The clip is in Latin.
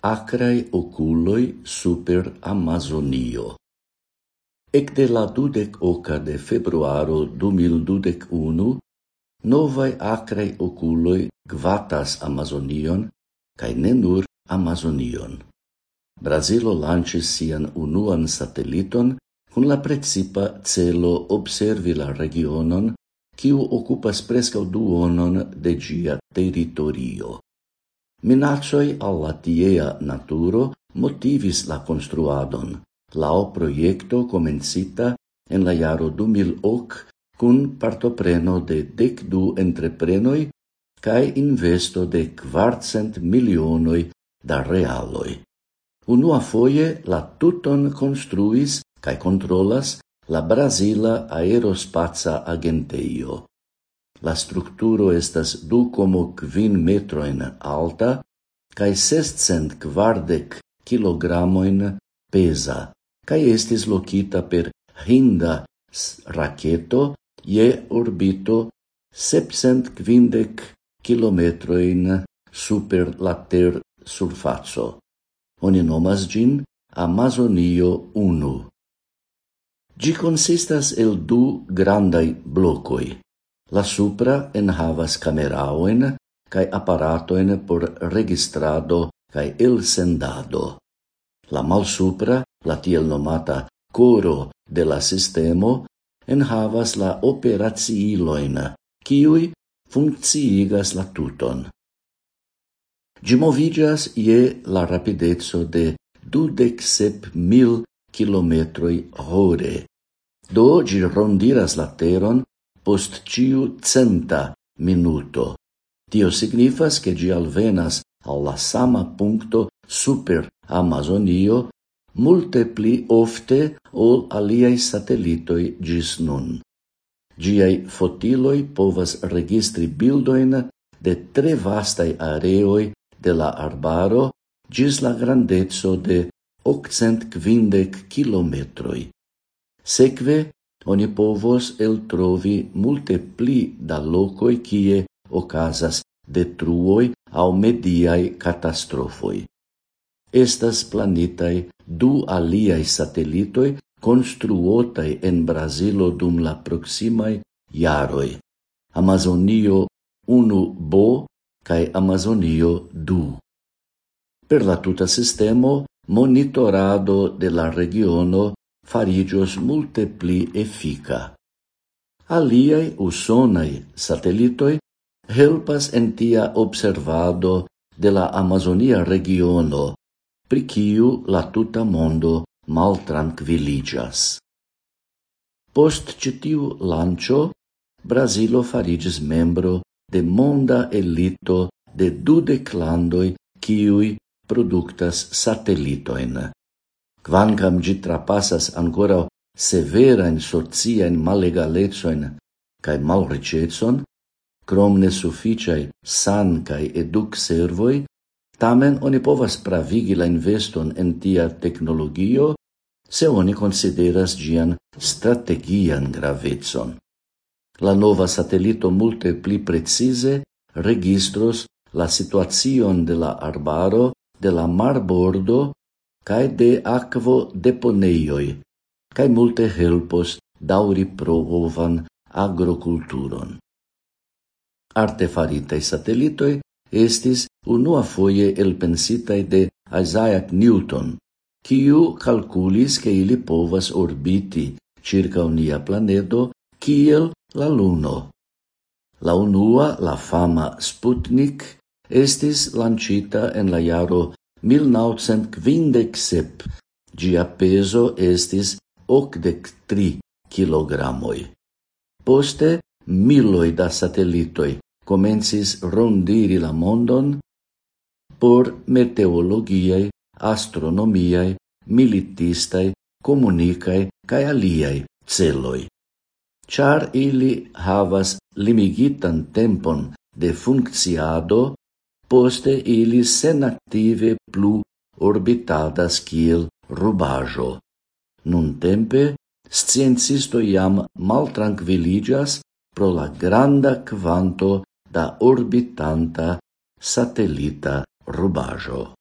acrai oculoi super Amazonio. Ecte la dudec oca de februaro 2021, novai acrai oculoi gvatas Amazonion, cae ne nur Amazonion. Brasilo lancis sian unuan sateliton cun la precipa celo observi la regionon, quiu occupas prescau duonon de gia territorio. Minacoj alla tiea naturo motivis la construadon, lao proiecto comencita en la jaro 2008 kun partopreno de dek du entreprenoj kaj investo de quartcent milionoi da realoi. Unua foje la tuton konstruis kaj kontrolas la Brasila Aerospaca Agenteio. La structuro estas du como kvin metroin alta cae sescent kvardek kilogramoin pesa kaj estis locita per hinda raketo je orbito sepcent kvindek kilometroin super la ter surfaco. Oni nomas gin Amazonio 1. Gi consistas el du grandai blocoi. La supra en havas cameraoen cae apparatoen por registrado kaj elsendado. La malsupra, la tiel nomata coro de la sistemo, enhavas la operaciiloin, kiui funkciigas la tuton. Gi movigas la rapidezzo de dudec sep mil kilometroi hore. Do gi rondiras la teron post ciu centa minuto. Tio signifas che gi alvenas alla sama puncto super Amazonio multe pli ofte ol aliai satellitoi gis nun. Giai fotiloi povas registri bildoin de tre vastai areoi de la arbaro gis la grandezzo de 850 kilometroi. Sekve, oni povos el trovi multe pli da locoi kie ocasas detruoi au mediai catastrofoi. Estas planitai du aliai satellitoi construotai en Brasilo dum la proximai jaroi. Amazonio 1 Bo cae Amazonio 2. Per la tuta sistemo, monitorado de la regiono farigios multe pli effica. Aliai usonai satellitoi helpas en tia observado de la Amazonia regiono, pri kiu la tuta mondo maltranquiligas. Post citiu lancio, Brasilo farigis membro de monda elito de dudec landoi kiui productas satellitoin quancam gi trapassas ancora severain in malegalecoin cae malricetson, crom nesufficiai san cae educ servoi, tamen oni povas pravigi la investon en tia tecnologio se oni consideras gian strategian gravetson. La nova satelito multe pli precise registros la situazion de la arbaro, de la marbordo cae de aquo deponeioi, cae multe helpos dauri provovan agroculturon. Artefaritai satelitoi estis unua foie elpensitai de Isaac Newton, quiu calculis che ili povas orbiti circa unia planeto kiel la luno. La unua, la fama Sputnik, estis lancita en la jaro 1957 gia peso estis 83 kg. Poste miloi da satellitoi comencis rondiri la mondon por meteologiae, astronomiae, militistae, comunicae cae aliae celoi. Char ili havas limigitan tempon de funcciado poste ili senactive plu orbitadas kiel rubajo. Nun tempe, sciencisto mal maltrankviliĝas pro la granda quanto da orbitanta satellita rubajo.